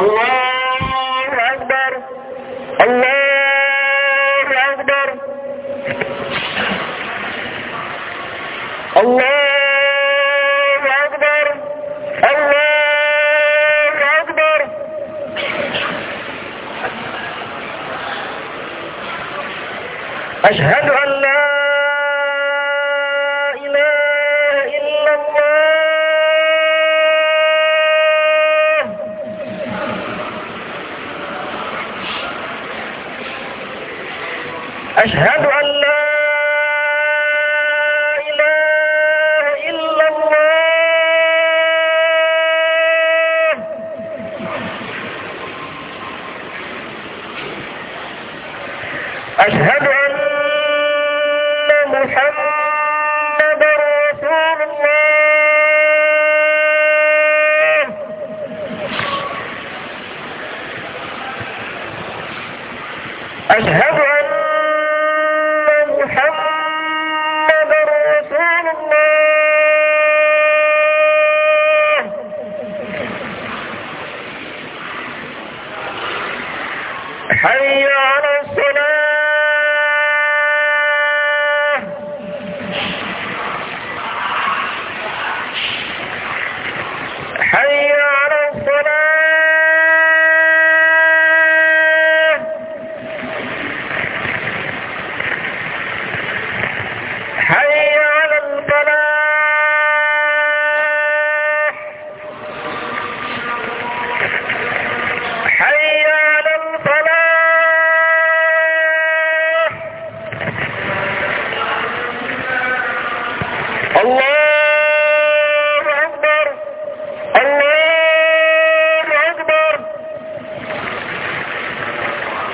Allah أشهد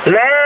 لا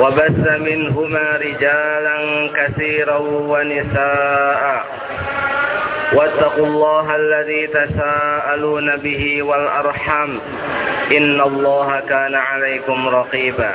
وبث منهما رجالا كثيرا ونساء. واتقوا الله الذي تساءلون به والأرحام. إن الله كان عليكم رقيبا.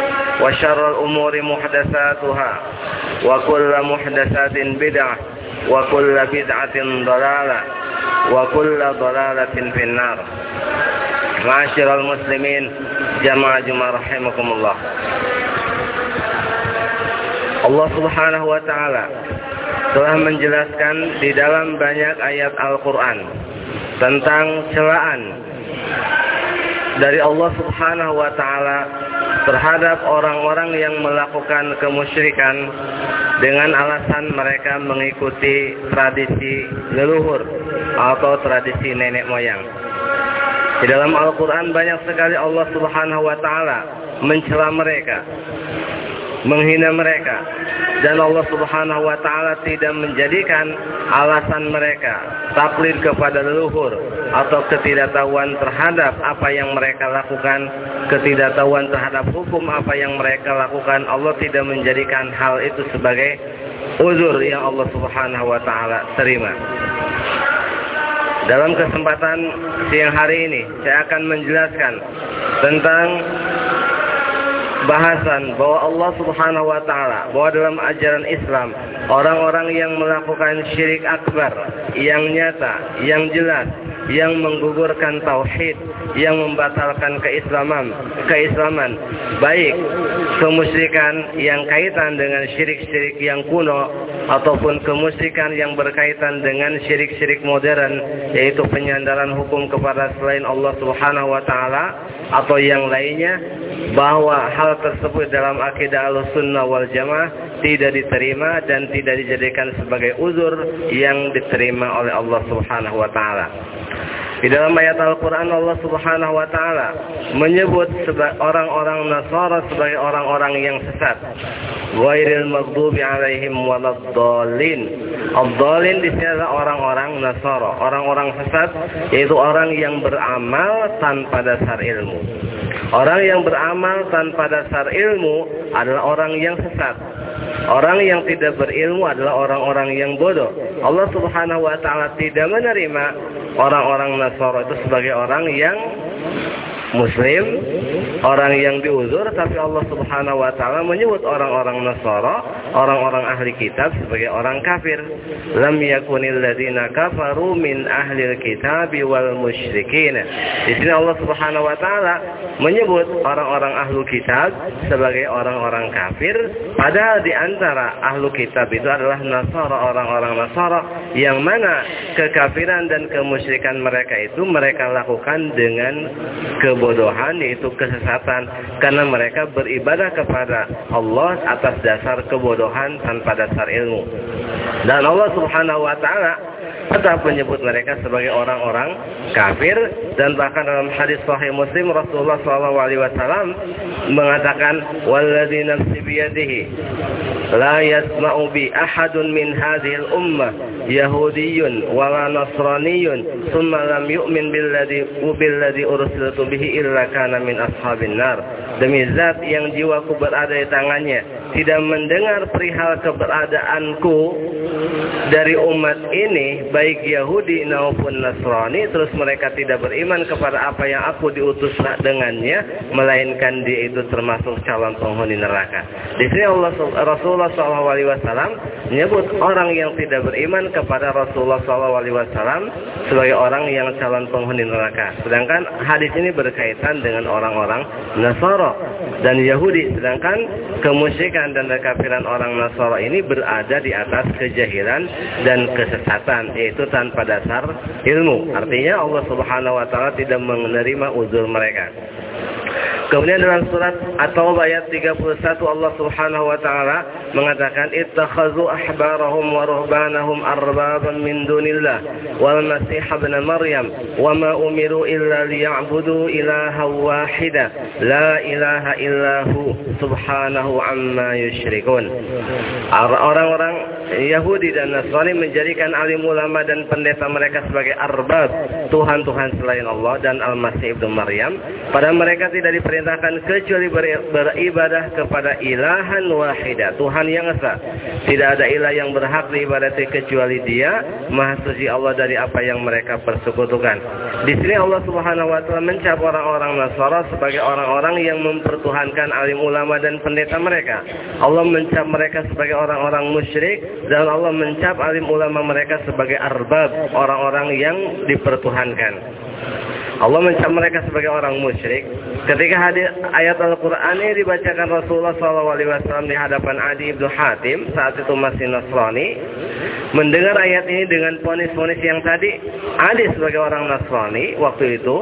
وشر الأمور محدثاتها وكل محدثات بدعة وكل بدعة ضلالة وكل ضلالة في النار معاشر المسلمين جماعة جماعة رحمكم الله Allah subhanahu wa ta'ala telah menjelaskan di dalam banyak ayat Al-Quran tentang celaan dari Allah subhanahu wa ta'ala terhadap orang-orang yang melakukan kemusyrikan dengan alasan mereka mengikuti tradisi leluhur atau tradisi nenek moyang. Di dalam Al-Quran banyak sekali Allah subhanahu wa ta'ala mencela mereka. Menghina mereka dan Allah Subhanahu wa taala tidak menjadikan alasan mereka taklid kepada leluhur atau ketidaktahuan terhadap apa yang mereka lakukan, ketidaktahuan terhadap hukum apa yang mereka lakukan. Allah tidak menjadikan hal itu sebagai uzur yang Allah Subhanahu wa taala terima. Dalam kesempatan siang hari ini saya akan menjelaskan tentang bahasan bahwa Allah Subhanahu wa taala bahwa dalam ajaran Islam orang-orang yang melakukan syirik akbar yang nyata, yang jelas, yang menggugurkan tauhid, yang membatalkan keislaman, keislaman, baik kemusyrikan yang kaitan dengan syirik-syirik yang kuno ataupun kemusyrikan yang berkaitan dengan syirik-syirik modern yaitu penyandaran hukum kepada selain Allah Subhanahu wa taala atau yang lainnya bahwa hal tersebut dalam akidah Ahlussunnah wal Jamaah tidak diterima dan tidak dijadikan sebagai uzur yang diterima oleh Allah Subhanahu wa taala. Di dalam ayat Al-Quran Allah subhanahu wa ta'ala menyebut orang-orang Nasara sebagai orang-orang yang sesat. Wairil maghdubi alaihim waladdallin. Abdallin di sini adalah orang-orang Nasara. Orang-orang sesat yaitu orang yang beramal tanpa dasar ilmu. Orang yang beramal tanpa dasar ilmu adalah orang yang sesat. Orang yang tidak berilmu adalah orang-orang yang bodoh. Allah Subhanahu wa taala tidak menerima orang-orang Nasara itu sebagai orang yang muslim, orang yang diuzur, tapi Allah Subhanahu wa taala menyebut orang-orang Nasara, orang-orang ahli kitab sebagai orang kafir. Lam yakunil ladzina kafaru min ahli kitab wal musyrikin. Di sini Allah Subhanahu wa taala menyebut orang-orang ahlu kitab sebagai orang-orang kafir, padahal di antara ahlu kitab itu adalah Nasara, orang-orang Nasara yang mana kekafiran dan kemusyrikan mereka itu mereka lakukan dengan ke kebodohan yaitu kesesatan. Karena mereka beribadah kepada Allah atas dasar kebodohan tanpa dasar ilmu. Dan Allah Subhanahu wa taala tetap menyebut mereka sebagai orang-orang kafir. Dan bahkan dalam hadis sahih Muslim Rasulullah SAW mengatakan walladzi nafsi biyadihi la yasma'u bi ahadun min hadhihi al-ummah yahudiyyun wala nasraniyyun thumma lam yu'min billadzi billadzi ursiltu bihi illa kana min ashabin nar demi zat yang jiwaku berada di tangannya tidak mendengar perihal keberadaanku dari umat ini baik Yahudi maupun Nasrani terus mereka tidak beriman kepada apa yang aku diutus dengannya melainkan dia itu termasuk calon penghuni neraka. Di sini Allah Rasulullah SAW menyebut orang yang tidak beriman kepada Rasulullah SAW sebagai orang yang calon penghuni neraka. Sedangkan hadis ini berkaitan dengan orang-orang Nasara dan Yahudi. Sedangkan kemusyrikan dan kekafiran orang Nasara ini berada di atas kejahilan dan kesesatan yaitu tanpa dasar ilmu. Artinya Allah Subhanahu wa taala tidak menerima uzur mereka. Kemudian dalam surat At-Taubah ayat 31 Allah Subhanahu wa taala mengatakan ittakhazu ahbarahum wa ruhbanahum arbaban min dunillah wal masih ibn maryam wama umiru illa liya'budu ilaha wahida la ilaha illahu subhanahu amma yusyrikun. Orang-orang Yahudi dan Nasrani menjadikan alim ulama dan pendeta mereka sebagai arbab Tuhan-Tuhan selain Allah dan Al-Masih ibn Maryam. Pada mereka tidak diperintahkan diperintahkan kecuali beribadah kepada ilahan wahidah, Tuhan yang esa. Tidak ada ilah yang berhak diibadati kecuali Dia, Maha Suci Allah dari apa yang mereka persekutukan. Di sini Allah Subhanahu wa taala mencap orang-orang Nasara sebagai orang-orang yang mempertuhankan alim ulama dan pendeta mereka. Allah mencap mereka sebagai orang-orang musyrik dan Allah mencap alim ulama mereka sebagai arbab, orang-orang yang dipertuhankan. Allah mencap mereka sebagai orang musyrik. Ketika hadir ayat Al-Quran ini dibacakan Rasulullah SAW di hadapan Adi ibnu Hatim, saat itu masih Nasrani, mendengar ayat ini dengan ponis-ponis yang tadi, Adi sebagai orang Nasrani waktu itu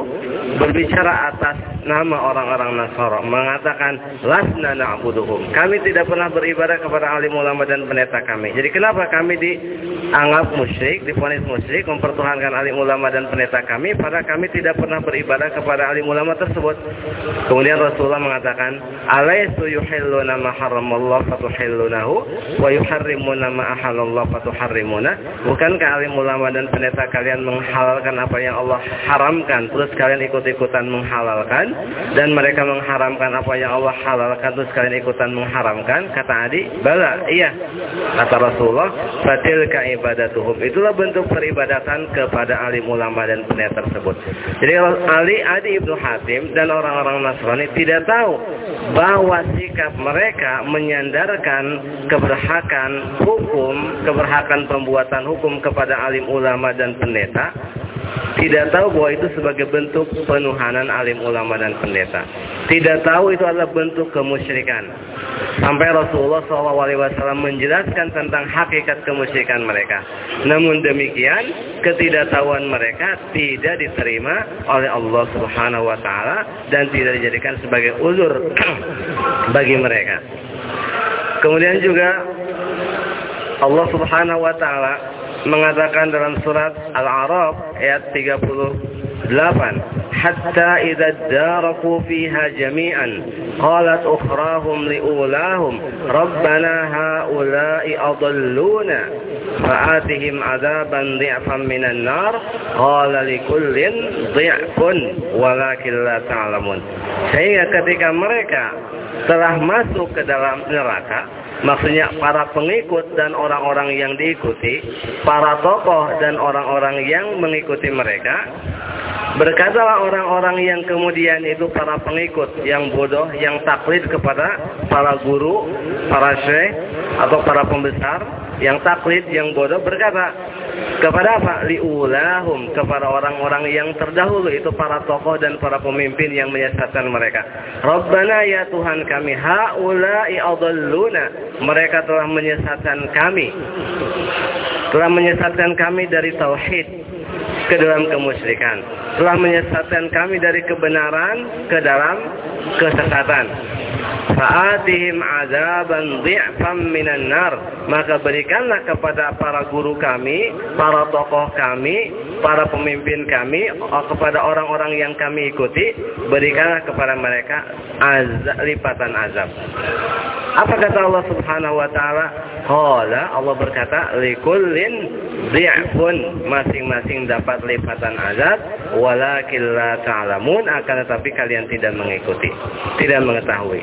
berbicara atas nama orang-orang Nasara, mengatakan lasna na'buduhum. Kami tidak pernah beribadah kepada alim ulama dan pendeta kami. Jadi kenapa kami dianggap musyrik, diponis musyrik, mempertuhankan alim ulama dan pendeta kami, padahal kami tidak pernah pernah beribadah kepada alim ulama tersebut. Kemudian Rasulullah mengatakan, "Alaisu yuhilluna ma haramallahu fatuhillunahu wa yuharrimuna ma ahallallahu fatuharrimuna?" Bukankah alim ulama dan pendeta kalian menghalalkan apa yang Allah haramkan, terus kalian ikut-ikutan menghalalkan dan mereka mengharamkan apa yang Allah halalkan, terus kalian ikutan mengharamkan? Kata Adi, "Bala, iya." Kata Rasulullah, "Fatilka ibadatuhum." Itulah bentuk peribadatan kepada alim ulama dan pendeta tersebut. Jadi Ali Adi Ibnu Hatim dan orang-orang Nasrani tidak tahu bahwa sikap mereka menyandarkan keberhakan hukum, keberhakan pembuatan hukum kepada alim ulama dan pendeta tidak tahu bahwa itu sebagai bentuk penuhanan alim ulama dan pendeta. Tidak tahu itu adalah bentuk kemusyrikan. Sampai Rasulullah SAW menjelaskan tentang hakikat kemusyrikan mereka. Namun demikian, ketidaktahuan mereka tidak diterima oleh Allah Subhanahu wa taala dan tidak dijadikan sebagai uzur bagi mereka. Kemudian juga Allah Subhanahu wa taala mengatakan dalam surat Al-A'raf ayat 38 hatta idza daraku fiha jami'an qalat ukhrahum liulahum rabbana haula'i adalluna fa'atihim adaban dhi'fan minan nar qala likullin dhi'fun walakin la ta'lamun. Sehingga ketika mereka telah masuk ke dalam neraka Maksudnya para pengikut dan orang-orang yang diikuti, para tokoh dan orang-orang yang mengikuti mereka, berkatalah orang-orang yang kemudian itu para pengikut yang bodoh, yang taklid kepada para guru, para syekh, atau para pembesar, yang taklid, yang bodoh berkata, kepada apa? Liulahum kepada orang-orang yang terdahulu itu para tokoh dan para pemimpin yang menyesatkan mereka. Rabbana ya Tuhan kami haula'i adalluna. Mereka telah menyesatkan kami. Telah menyesatkan kami dari tauhid ke dalam kemusyrikan. Telah menyesatkan kami dari kebenaran ke dalam kesesatan. Fa'atihim azaban dhi'fam minan nar. Maka berikanlah kepada para guru kami, para tokoh kami, para pemimpin kami, kepada orang-orang yang kami ikuti, berikanlah kepada mereka azab, lipatan azab. Apa kata Allah Subhanahu wa taala? Qala Allah berkata, "Likullin dhi'fun." Masing-masing dapat lipatan azab, walakin la ta'lamun, akan tetapi kalian tidak mengikuti, tidak mengetahui.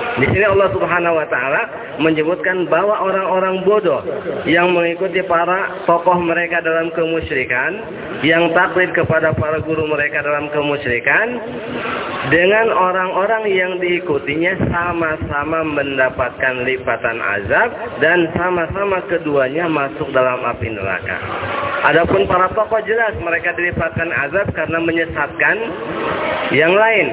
Di sini Allah Subhanahu wa taala menyebutkan bahwa orang-orang bodoh yang mengikuti para tokoh mereka dalam kemusyrikan, yang taklid kepada para guru mereka dalam kemusyrikan, dengan orang-orang yang diikutinya sama-sama mendapatkan lipatan azab dan sama-sama keduanya masuk dalam api neraka. Adapun para tokoh jelas mereka dilipatkan azab karena menyesatkan yang lain.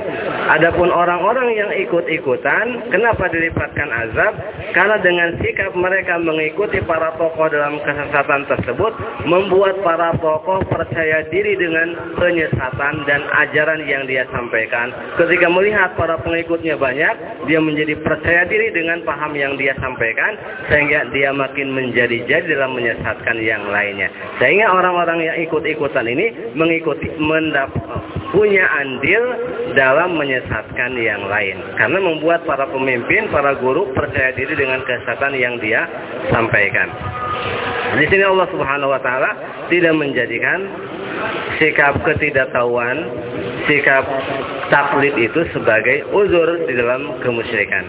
Adapun orang-orang yang ikut-ikutan, kenapa dilipatkan azab? Karena dengan sikap mereka mengikuti para tokoh dalam kesesatan tersebut, membuat para tokoh percaya diri dengan penyesatan dan ajaran yang dia sampaikan. Ketika melihat para pengikutnya banyak, dia menjadi percaya diri dengan paham yang dia sampaikan, sehingga dia makin menjadi-jadi dalam menyesatkan yang lainnya. Sehingga orang-orang yang ikut-ikutan ini mengikuti mendapat punya andil dalam menyesatkan yang lain. Karena membuat para pemimpin, para guru percaya diri dengan kesesatan yang dia sampaikan. Di sini Allah Subhanahu wa taala tidak menjadikan sikap ketidaktahuan, sikap taklid itu sebagai uzur di dalam kemusyrikan.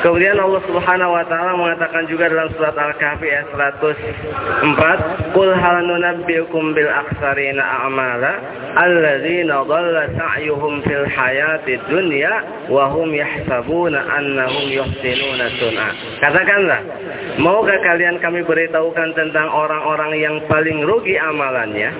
Kemudian Allah Subhanahu wa taala mengatakan juga dalam surat Al-Kahfi ayat 104, "Qul hal nunabbiukum bil akhsarina a'mala alladzina dhalla sa'yuhum fil hayatid dunya wa hum yahsabuna annahum yuhsinuna sun'a." Katakanlah, maukah kalian kami beritahukan tentang orang-orang yang paling rugi amalannya?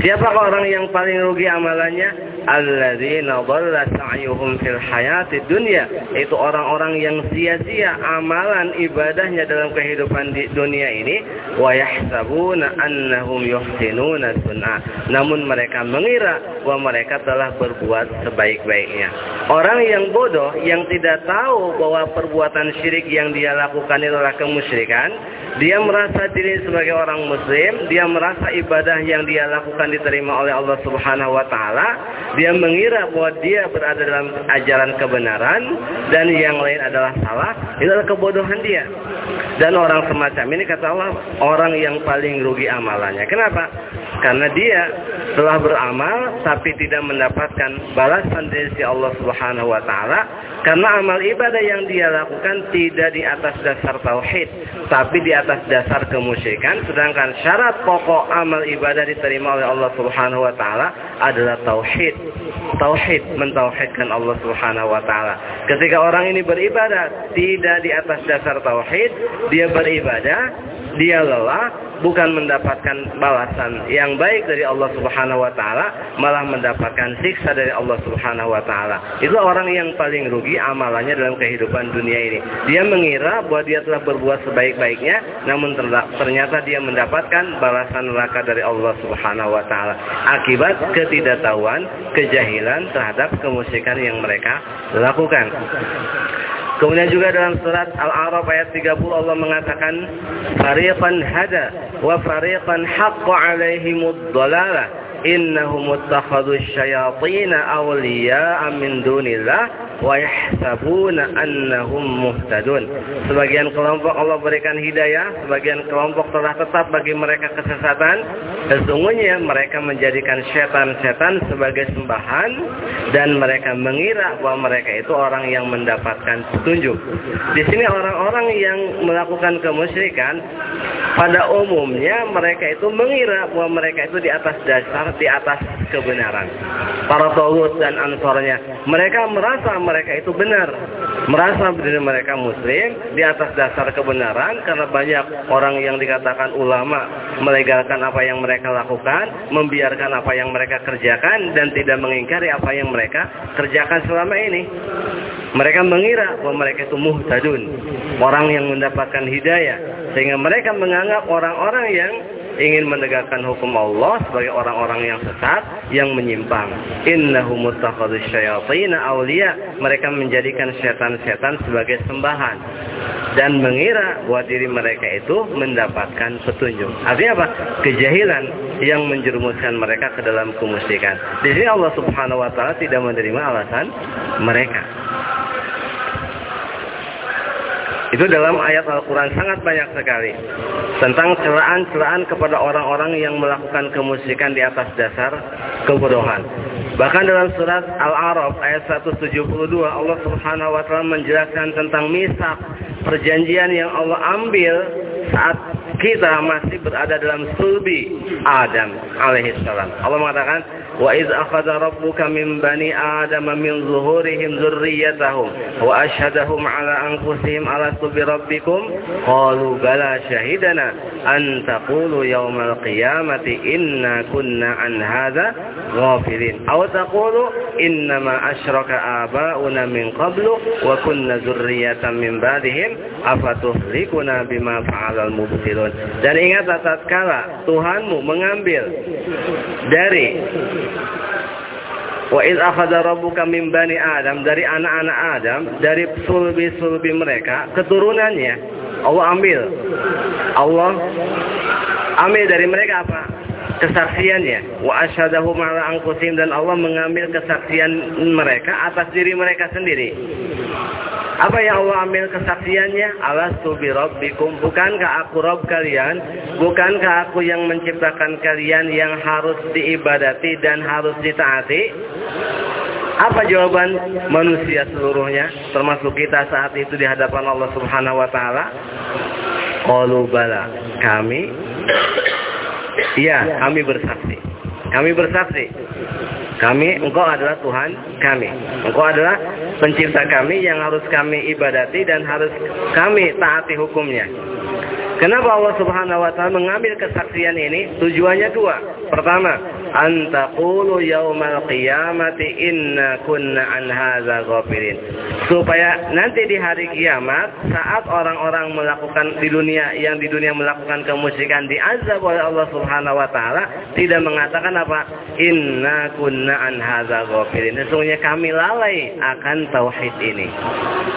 Siapakah orang yang paling rugi amalannya? Alladzina dhalla sa'yuhum fil hayati dunya. Itu orang-orang yang sia-sia amalan ibadahnya dalam kehidupan di dunia ini wa yahsabuna annahum yuhsinuna sun'a. Namun mereka mengira bahwa mereka telah berbuat sebaik-baiknya. Orang yang bodoh yang tidak tahu bahwa perbuatan syirik yang dia lakukan adalah kemusyrikan, Dia merasa diri sebagai orang muslim, dia merasa ibadah yang dia lakukan diterima oleh Allah Subhanahu wa taala, dia mengira bahwa dia berada dalam ajaran kebenaran dan yang lain adalah salah, itu adalah kebodohan dia. Dan orang semacam ini kata Allah orang yang paling rugi amalannya. Kenapa? Karena dia telah beramal tapi tidak mendapatkan balasan dari si Allah Subhanahu wa taala karena amal ibadah yang dia lakukan tidak di atas dasar tauhid tapi di dasar kemusyrikan sedangkan syarat pokok amal ibadah diterima oleh Allah Subhanahu wa taala adalah tauhid. Tauhid mentauhidkan Allah Subhanahu wa taala. Ketika orang ini beribadah tidak di atas dasar tauhid dia beribadah dia lelah bukan mendapatkan balasan yang baik dari Allah Subhanahu wa taala, malah mendapatkan siksa dari Allah Subhanahu wa taala. Itu orang yang paling rugi amalannya dalam kehidupan dunia ini. Dia mengira bahwa dia telah berbuat sebaik-baiknya, namun ternyata dia mendapatkan balasan neraka dari Allah Subhanahu wa taala akibat ketidaktahuan, kejahilan terhadap kemusyrikan yang mereka lakukan. Kemudian juga dalam surat Al-A'raf ayat 30 Allah mengatakan fariqan hada wa fariqan haqqa 'alaihimud dhalalah innahum ittakhadhu asyayatin awliya'a min dunillah wa yahsabuna annahum muhtadun. Sebagian kelompok Allah berikan hidayah, sebagian kelompok telah tetap bagi mereka kesesatan. Sesungguhnya mereka menjadikan setan-setan sebagai sembahan dan mereka mengira bahwa mereka itu orang yang mendapatkan petunjuk. Di sini orang-orang yang melakukan kemusyrikan pada umumnya mereka itu mengira bahwa mereka itu di atas dasar, di atas kebenaran. Para tawud dan ansornya, mereka merasa mereka itu benar. Merasa diri mereka muslim di atas dasar kebenaran karena banyak orang yang dikatakan ulama melegalkan apa yang mereka lakukan, membiarkan apa yang mereka kerjakan dan tidak mengingkari apa yang mereka kerjakan selama ini. Mereka mengira bahwa mereka itu muhtadun, orang yang mendapatkan hidayah sehingga mereka menganggap orang-orang yang ingin menegakkan hukum Allah sebagai orang-orang yang sesat yang menyimpang. Innahum muttakhadhus syayatin awliya. Mereka menjadikan setan-setan sebagai sembahan dan mengira bahwa diri mereka itu mendapatkan petunjuk. Artinya apa? Kejahilan yang menjerumuskan mereka ke dalam kemusyrikan. Di sini Allah Subhanahu wa taala tidak menerima alasan mereka. Itu dalam ayat Al-Quran sangat banyak sekali. Tentang celaan-celaan kepada orang-orang yang melakukan kemusyrikan di atas dasar kebodohan. Bahkan dalam surat Al-A'raf ayat 172 Allah Subhanahu wa taala menjelaskan tentang misak perjanjian yang Allah ambil saat kita masih berada dalam sulbi Adam alaihissalam. Allah mengatakan وإذ أخذ ربك من بني آدم من ظهورهم ذريتهم وأشهدهم على أنفسهم ألست بربكم قالوا بلى شهدنا أن تقولوا يوم القيامة إنا كنا عن هذا غافلين أو تقولوا إنما أشرك آباؤنا من قبل وكنا ذرية من بعدهم أفتهلكنا بما فعل المبتلون dan ingat tatkala Tuhanmu mengambil dari Wa id akhadha rabbuka min bani Adam dari anak-anak Adam dari sulbi-sulbi mereka keturunannya Allah ambil. Allah ambil dari mereka apa? Kesaksiannya. Wa asyhadahum ala anfusihim dan Allah mengambil kesaksian mereka atas diri mereka sendiri apa yang Allah ambil kesaksiannya? Alastu bi rabbikum. Bukankah aku Rabb kalian? Bukankah aku yang menciptakan kalian yang harus diibadati dan harus ditaati? Apa jawaban manusia seluruhnya termasuk kita saat itu di hadapan Allah Subhanahu wa taala? Qalu bala. Kami Iya, kami bersaksi. Kami bersaksi. Kami, engkau adalah Tuhan kami. Engkau adalah pencipta kami yang harus kami ibadati dan harus kami taati hukumnya. Kenapa Allah Subhanahu wa taala mengambil kesaksian ini? Tujuannya dua. Pertama, antaqulu yaumal qiyamati inna kunna an hadza. Supaya nanti di hari kiamat saat orang-orang melakukan di dunia yang di dunia melakukan kemusyrikan diazab oleh Allah Subhanahu wa taala tidak mengatakan apa? Inna kunna an hadza. Sesungguhnya kami lalai akan tauhid ini.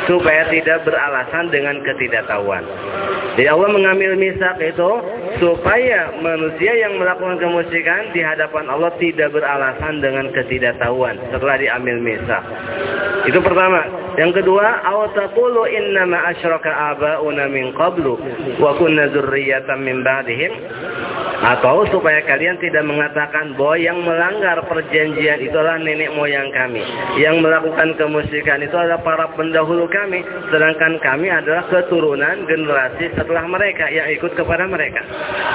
Supaya tidak beralasan dengan ketidaktahuan. Jadi Allah mengambil misak itu supaya manusia yang melakukan kemusyrikan di hadapan Allah tidak beralasan dengan ketidaktahuan setelah diambil misak. Itu pertama. Yang kedua, aw taqulu innama asyraka aba'una min qablu wa kunna dzurriyyatan min ba'dihim atau supaya kalian tidak mengatakan bahwa yang melanggar perjanjian itu adalah nenek moyang kami. Yang melakukan kemusyrikan itu adalah para pendahulu kami. Sedangkan kami adalah keturunan generasi setelah mereka yang ikut kepada mereka.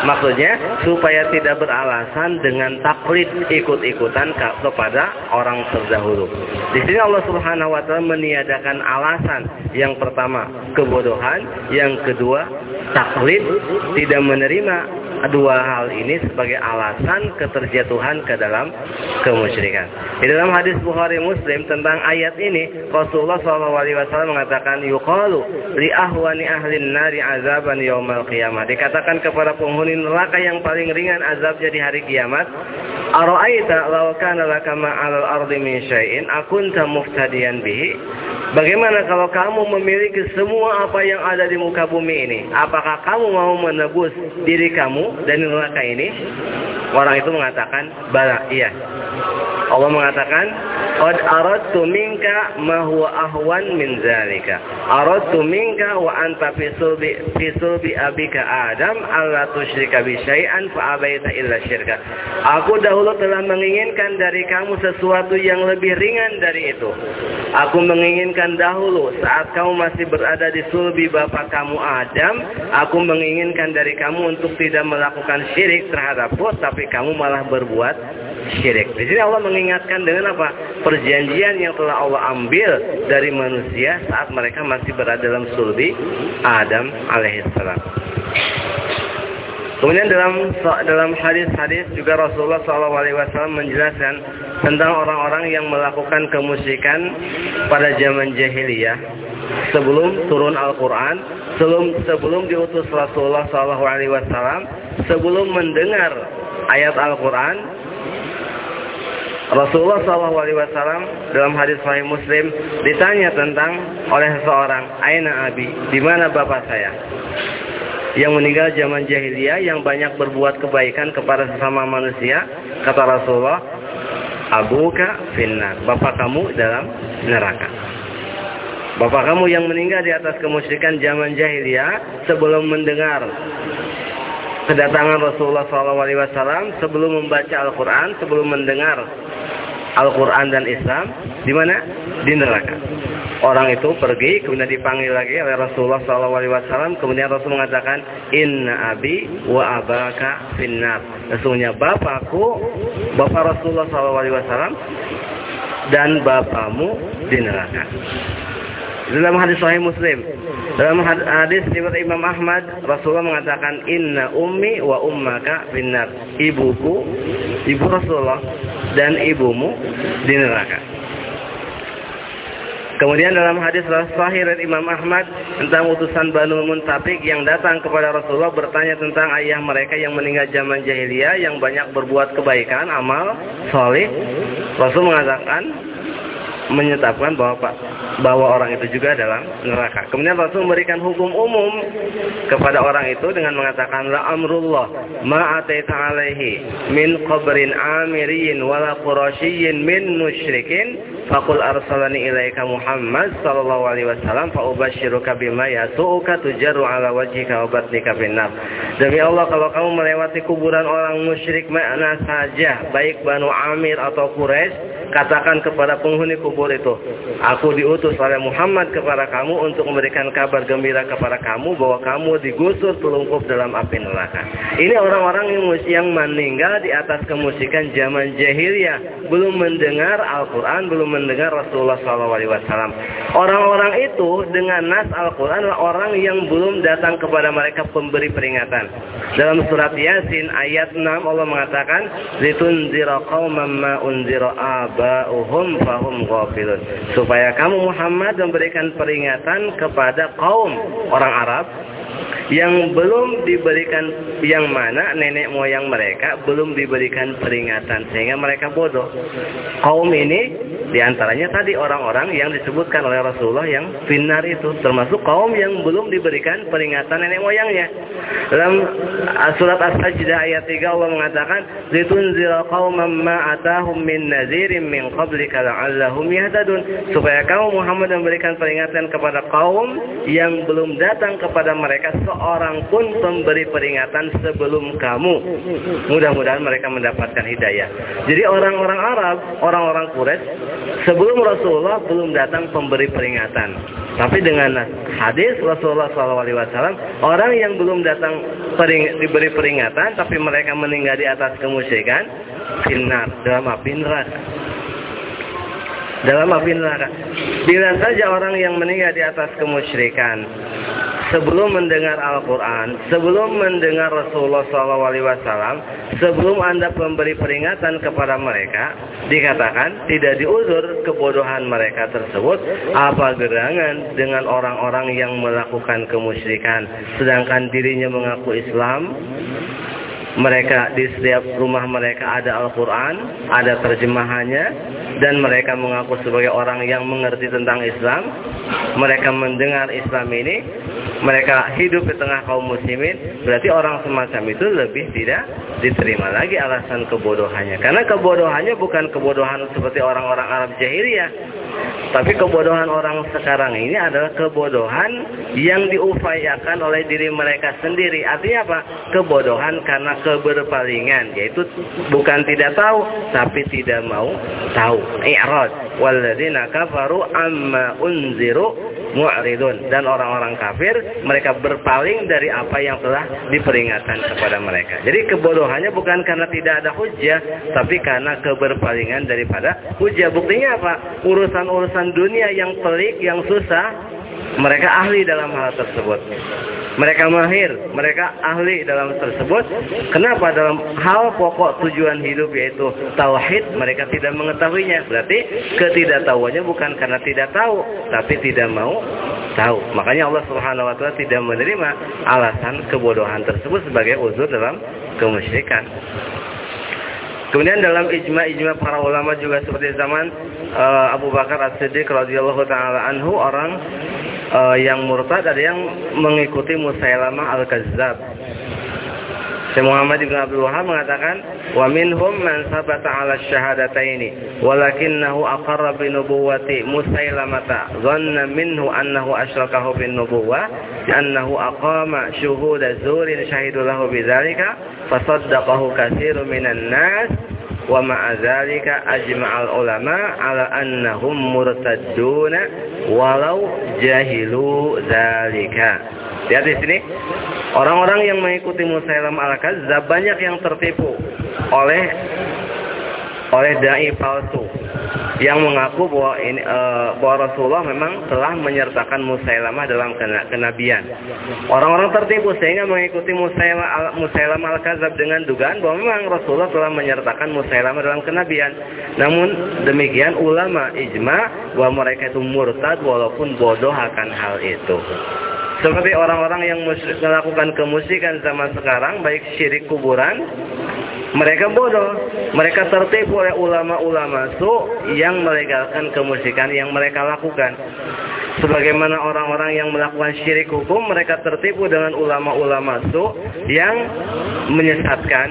Maksudnya supaya tidak beralasan dengan taklid ikut-ikutan kepada orang terdahulu. Di sini Allah Subhanahu wa taala meniadakan alasan. Yang pertama, kebodohan, yang kedua, taklid tidak menerima dua hal ini sebagai alasan keterjatuhan ke dalam kemusyrikan. Di dalam hadis Bukhari Muslim tentang ayat ini, Rasulullah SAW mengatakan, Yuqalu li ahwani ahlin nari azaban yaumal qiyamah. Dikatakan kepada penghuni neraka yang paling ringan azabnya di hari kiamat, Ara'aita law kana laka ma'al ardi min syai'in akunta muftadiyan bihi? Bagaimana kalau kamu memiliki semua apa yang ada di muka bumi ini? Apakah kamu mau menebus diri kamu dari neraka ini? Orang itu mengatakan, "Bala, iya." Allah mengatakan, "Qad aradtu minka ma huwa ahwan min zalika. Aradtu minka wa anta fi sulbi fi sulbi abika Adam alla tusyrika bi syai'an fa abaita illa syirka." Aku dahulu telah menginginkan dari kamu sesuatu yang lebih ringan dari itu. Aku menginginkan dahulu saat kamu masih berada di sulbi bapak kamu Adam, aku menginginkan dari kamu untuk tidak melakukan syirik terhadapku, tapi kamu malah berbuat syirik. Di sini Allah mengingatkan dengan apa? Perjanjian yang telah Allah ambil dari manusia saat mereka masih berada dalam sulbi Adam alaihissalam. Kemudian dalam dalam hadis-hadis juga Rasulullah SAW menjelaskan tentang orang-orang yang melakukan kemusyrikan pada zaman jahiliyah sebelum turun Al-Quran, sebelum sebelum diutus Rasulullah SAW, sebelum mendengar ayat Al-Quran, Rasulullah SAW dalam hadis Sahih Muslim ditanya tentang oleh seseorang, Aina Abi, di mana bapak saya? Yang meninggal zaman jahiliyah yang banyak berbuat kebaikan kepada sesama manusia, kata Rasulullah, Abuka finnar, bapak kamu dalam neraka. Bapak kamu yang meninggal di atas kemusyrikan zaman jahiliyah sebelum mendengar kedatangan Rasulullah SAW sebelum membaca Al-Quran, sebelum mendengar Al-Quran dan Islam, di mana? Di neraka. Orang itu pergi, kemudian dipanggil lagi oleh Rasulullah SAW, kemudian Rasul mengatakan, Inna abi wa abaka finnar. Sesungguhnya bapakku, bapak Rasulullah SAW, dan bapakmu di neraka. Dalam hadis Sahih Muslim, dalam hadis riwayat Imam Ahmad, Rasulullah mengatakan Inna ummi wa ummaka finnar. Ibuku, ibu Rasulullah dan ibumu di neraka. Kemudian dalam hadis sahih dari Imam Ahmad tentang utusan Banu Muntabik yang datang kepada Rasulullah bertanya tentang ayah mereka yang meninggal zaman jahiliyah yang banyak berbuat kebaikan, amal, soleh. Rasul mengatakan menyetapkan bahwa Pak bahwa orang itu juga dalam neraka. Kemudian Rasul memberikan hukum umum kepada orang itu dengan mengatakan la amrullah ma ataita alaihi min qabrin amiriyin wala qurasyiyin min musyrikin faqul arsalani ilaika Muhammad sallallahu alaihi wasallam fa ubasyiruka bima yasuuka tujaru ala wajhika wa batnika finnar. Demi Allah kalau kamu melewati kuburan orang musyrik mana saja baik Banu Amir atau Quraisy katakan kepada penghuni kubur itu, aku diutus oleh Muhammad kepada kamu untuk memberikan kabar gembira kepada kamu bahwa kamu digusur telungkup dalam api neraka. Ini orang-orang yang, meninggal di atas kemusikan zaman jahiliyah, belum mendengar Al-Quran, belum mendengar Rasulullah SAW. Orang-orang itu dengan nas Al-Quran orang yang belum datang kepada mereka pemberi peringatan. Dalam surat Yasin ayat 6 Allah mengatakan, "Litunzira qauman ma unzira aba'uhum fahum ghafilun." Supaya kamu Muhammad memberikan peringatan kepada kaum orang Arab yang belum diberikan yang mana nenek moyang mereka belum diberikan peringatan sehingga mereka bodoh. Kaum ini Di antaranya tadi orang-orang yang disebutkan oleh Rasulullah yang finar itu termasuk kaum yang belum diberikan peringatan nenek moyangnya. Dalam surat As-Sajdah ayat 3 Allah mengatakan, "Litunzira qauman ma atahum min nazirin min qablika la'allahum yahtadun." Supaya kaum Muhammad memberikan peringatan kepada kaum yang belum datang kepada mereka seorang pun pemberi peringatan sebelum kamu. Mudah-mudahan mereka mendapatkan hidayah. Jadi orang-orang Arab, orang-orang Quraisy sebelum Rasulullah belum datang pemberi peringatan. Tapi dengan hadis Rasulullah SAW, orang yang belum datang pering, diberi peringatan, tapi mereka meninggal di atas kemusyrikan, sinar dalam api neraka. Dalam api neraka. Bila saja orang yang meninggal di atas kemusyrikan, sebelum mendengar Al-Quran, sebelum mendengar Rasulullah SAW, sebelum Anda memberi peringatan kepada mereka, dikatakan tidak diuzur kebodohan mereka tersebut, apa gerangan dengan orang-orang yang melakukan kemusyrikan, sedangkan dirinya mengaku Islam, mereka di setiap rumah mereka ada Al-Quran, ada terjemahannya, dan mereka mengaku sebagai orang yang mengerti tentang Islam. Mereka mendengar Islam ini, mereka hidup di tengah kaum muslimin, berarti orang semacam itu lebih tidak diterima lagi alasan kebodohannya. Karena kebodohannya bukan kebodohan seperti orang-orang Arab jahiliyah, tapi kebodohan orang sekarang ini adalah kebodohan yang diupayakan oleh diri mereka sendiri. Artinya apa? Kebodohan karena keberpalingan, yaitu bukan tidak tahu, tapi tidak mau tahu. I'rad. Walladzina kafaru amma unziru mu'ridun. Dan orang-orang kafir, mereka berpaling dari apa yang telah diperingatkan kepada mereka. Jadi kebodohannya bukan karena tidak ada hujah, tapi karena keberpalingan daripada hujah. Buktinya apa? Urusan-urusan dunia yang pelik, yang susah, mereka ahli dalam hal tersebut. Mereka mahir, mereka ahli dalam tersebut. Kenapa dalam hal pokok tujuan hidup yaitu tauhid mereka tidak mengetahuinya. Berarti ketidaktahuannya bukan karena tidak tahu, tapi tidak mau tahu. Makanya Allah Subhanahu wa taala tidak menerima alasan kebodohan tersebut sebagai uzur dalam kemusyrikan. Kemudian dalam ijma-ijma para ulama juga seperti zaman uh, Abu Bakar As-Siddiq radhiyallahu taala anhu orang uh, yang murtad ada yang mengikuti Musailamah Al-Kazzab. Syekh Muhammad Ibn Abdul Wahab mengatakan wa minhum man sabata 'ala syahadataini walakinnahu aqarra bi nubuwwati Musailamata dhanna minhu annahu asyrakahu bin nubuwwah annahu aqama syuhuda zurin shahidu lahu bidzalika fasaddaqahu katsirun minan nas wa ma'a ajma'al ulama ala annahum murtadduna walau jahilu dzalika Lihat di sini, orang-orang yang mengikuti Musailam al-Kazzab banyak yang tertipu oleh oleh dai palsu yang mengaku bahwa ini e, bahwa Rasulullah memang telah menyertakan Musailamah dalam kenabian. Orang-orang tertipu sehingga mengikuti Musailamah al-Kadzab dengan dugaan bahwa memang Rasulullah telah menyertakan Musailamah dalam kenabian. Namun demikian ulama ijma bahwa mereka itu murtad walaupun bodoh akan hal itu. Seperti orang-orang yang melakukan kemusikan zaman sekarang, baik syirik kuburan, mereka bodoh. Mereka tertipu oleh ulama-ulama su yang melegalkan kemusikan yang mereka lakukan. Sebagaimana orang-orang yang melakukan syirik hukum, mereka tertipu dengan ulama-ulama su yang menyesatkan,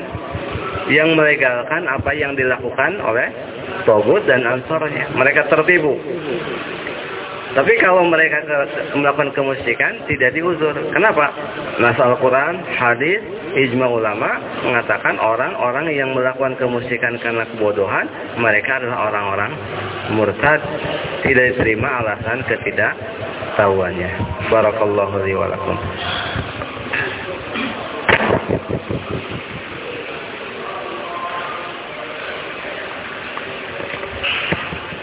yang melegalkan apa yang dilakukan oleh Togut dan Ansarnya. Mereka tertipu. Tapi kalau mereka melakukan kemusyrikan tidak diuzur. Kenapa? Nas Al-Quran, hadis, ijma ulama mengatakan orang-orang yang melakukan kemusyrikan karena kebodohan, mereka adalah orang-orang murtad. Tidak diterima alasan ketidaktahuannya. Barakallahu li.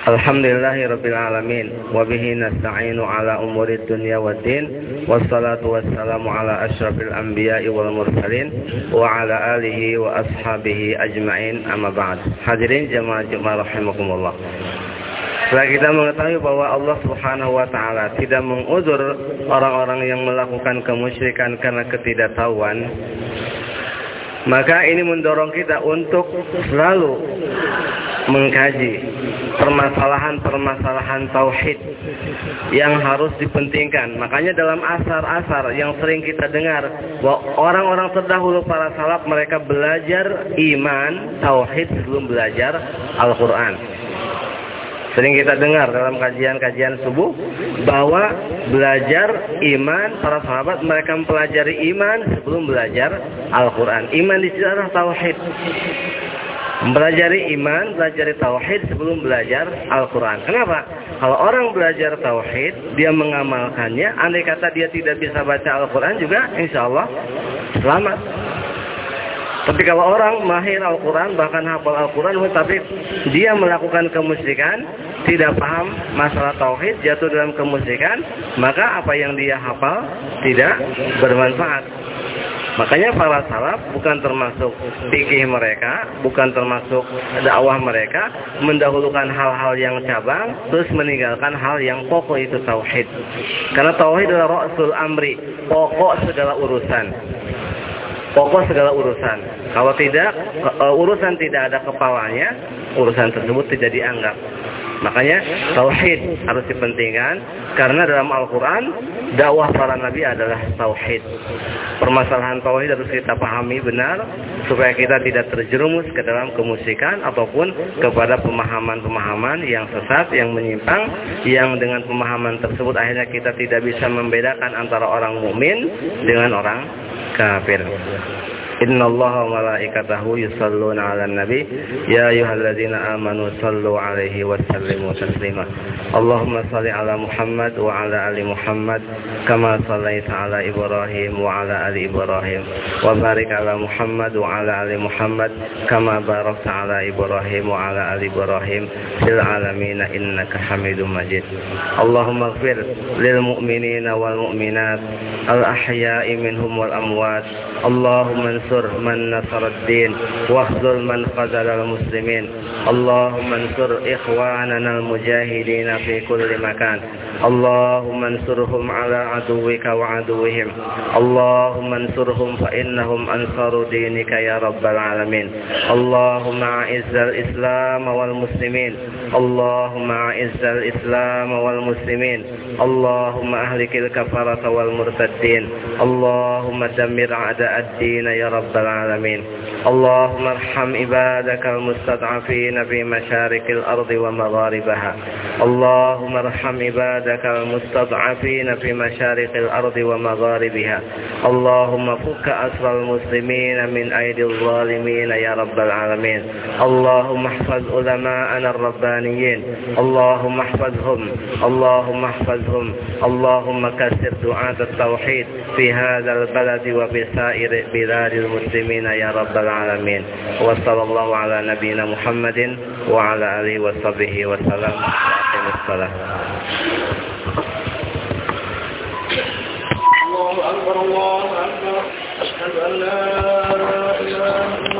Alhamdulillahi Rabbil Alamin. Wabihi nasta'inu ala umurid dunia wa din. Wassalatu wassalamu ala ashrafil anbiya'i wal mursalin. Wa ala alihi wa ashabihi ajma'in. Amma ba'd. Hadirin jamaah jemaah rahimakumullah. Setelah kita mengetahui bahwa Allah subhanahu wa ta'ala tidak menguzur orang-orang yang melakukan kemusyrikan karena ketidaktahuan Maka ini mendorong kita untuk selalu mengkaji permasalahan-permasalahan tauhid yang harus dipentingkan. Makanya dalam asar-asar yang sering kita dengar orang-orang terdahulu para salaf mereka belajar iman, tauhid sebelum belajar Al-Qur'an. Sering kita dengar dalam kajian-kajian subuh bahwa belajar iman para sahabat mereka mempelajari iman sebelum belajar Al-Quran. Iman di sejarah tauhid. Mempelajari iman, belajar tauhid sebelum belajar Al-Quran. Kenapa? Kalau orang belajar tauhid, dia mengamalkannya, andai kata dia tidak bisa baca Al-Quran juga, insya Allah selamat. Tapi kalau orang mahir Al-Quran, bahkan hafal Al-Quran, tapi dia melakukan kemusyrikan, tidak paham masalah tauhid, jatuh dalam kemusyrikan, maka apa yang dia hafal tidak bermanfaat. Makanya para salaf bukan termasuk fikih mereka, bukan termasuk dakwah mereka, mendahulukan hal-hal yang cabang, terus meninggalkan hal yang pokok itu tauhid. Karena tauhid adalah rasul amri, pokok segala urusan pokok segala urusan. Kalau tidak, uh, urusan tidak ada kepalanya, urusan tersebut tidak dianggap. Makanya tauhid harus dipentingkan karena dalam Al-Qur'an dakwah para nabi adalah tauhid. Permasalahan tauhid harus kita pahami benar supaya kita tidak terjerumus ke dalam kemusikan ataupun kepada pemahaman-pemahaman yang sesat, yang menyimpang, yang dengan pemahaman tersebut akhirnya kita tidak bisa membedakan antara orang mukmin dengan orang kafir. إن الله وملائكته يصلون على النبي. يا أيها الذين آمنوا صلوا عليه وسلموا تسليما. اللهم صل على محمد وعلى آل محمد كما صليت على إبراهيم وعلى آل إبراهيم. وبارك على محمد وعلى آل محمد كما باركت على إبراهيم وعلى آل إبراهيم في العالمين إنك حميد مجيد. اللهم اغفر للمؤمنين والمؤمنات الأحياء منهم والأموات. اللهم انصر من نصر الدين واخذل من خذل المسلمين. اللهم انصر إخواننا المجاهدين في كل مكان. اللهم انصرهم على عدوك وعدوهم. اللهم انصرهم فإنهم أنصار دينك يا رب العالمين. اللهم أعز الإسلام والمسلمين. اللهم أعز الإسلام والمسلمين. اللهم أهلك الكفرة والمرتدين اللهم دمر أعداء الدين يا رب العالمين اللهم ارحم عبادك المستضعفين في مشارق الأرض ومغاربها اللهم ارحم عبادك المستضعفين في مشارق الأرض ومغاربها اللهم فك أسر المسلمين من أيدي الظالمين يا رب العالمين اللهم احفظ علماءنا الربانيين اللهم احفظهم اللهم احفظهم اللهم كسر دعاة التوحيد في هذا البلد وفي سائر بلاد المسلمين يا رب العالمين. وصلى الله على نبينا محمد وعلى آله وصحبه وسلم. وأقم الصلاة الله أكبر الله أكبر. أشهد أن لا إله إلا الله.